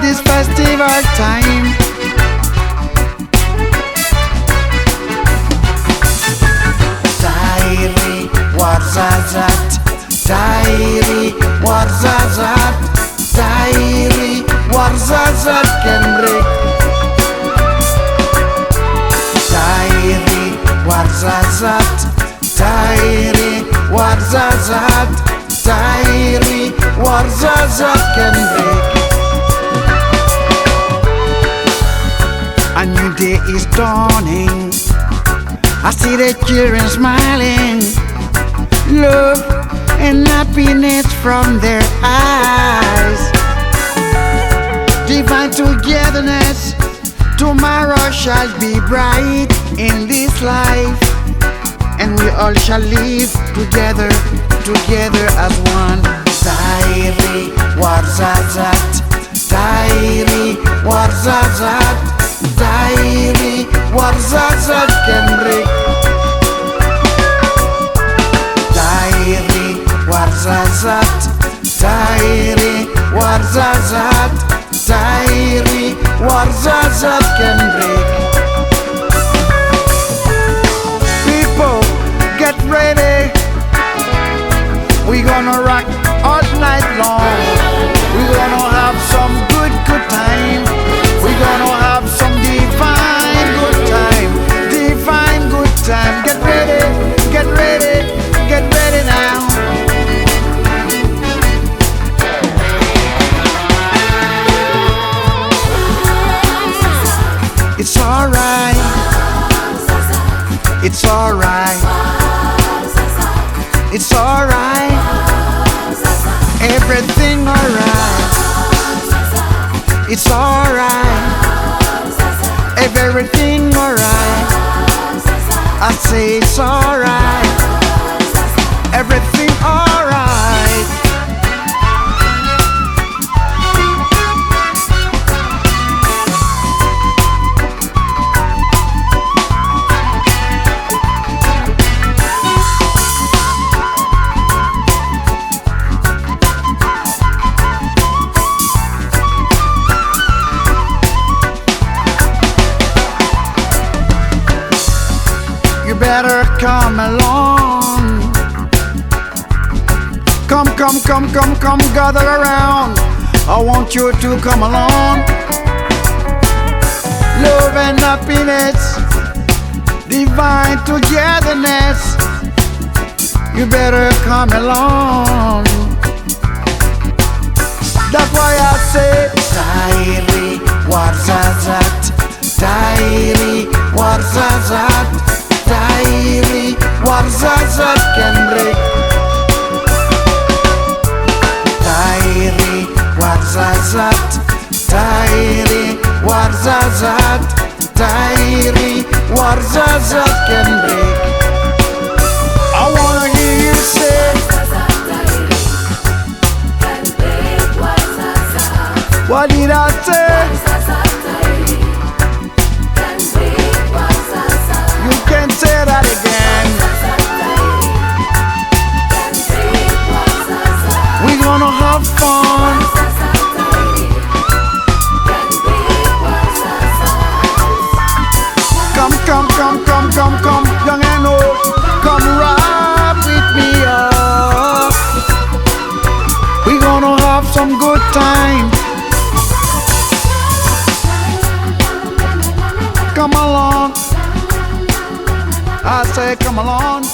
this festival time. Diary, what's that? Diary, what's that? Diary, what's that? Kenrick. Diary, what's that? Diary, what's that? Diary, what's that? Kenrick. Is dawning. I see the children smiling. Love and happiness from their eyes. Divine togetherness Tomorrow shall be bright in this life, and we all shall live together, together as one. Tairi warzazat, Tairi warzazat, Tairi warzazat can break. Tairi warzazat, Tairi warzazat, Tairi warzazat can break. People, get ready. We gonna rock alright. It's alright. It's alright. Everything alright. It's alright. Everything alright. I say it's alright. Everything better come along. Come, come, come, come, come, gather around. I want you to come along. Love and happiness, divine togetherness. You better come along. That's why I say, Tairi warzazat, Tairi warzazat, Tairi warzazat, Tairi warzazat can break. I wanna hear you say, what did I come, come, young and old. Come ride with me up. We gonna have some good time. Come along. I say, come along.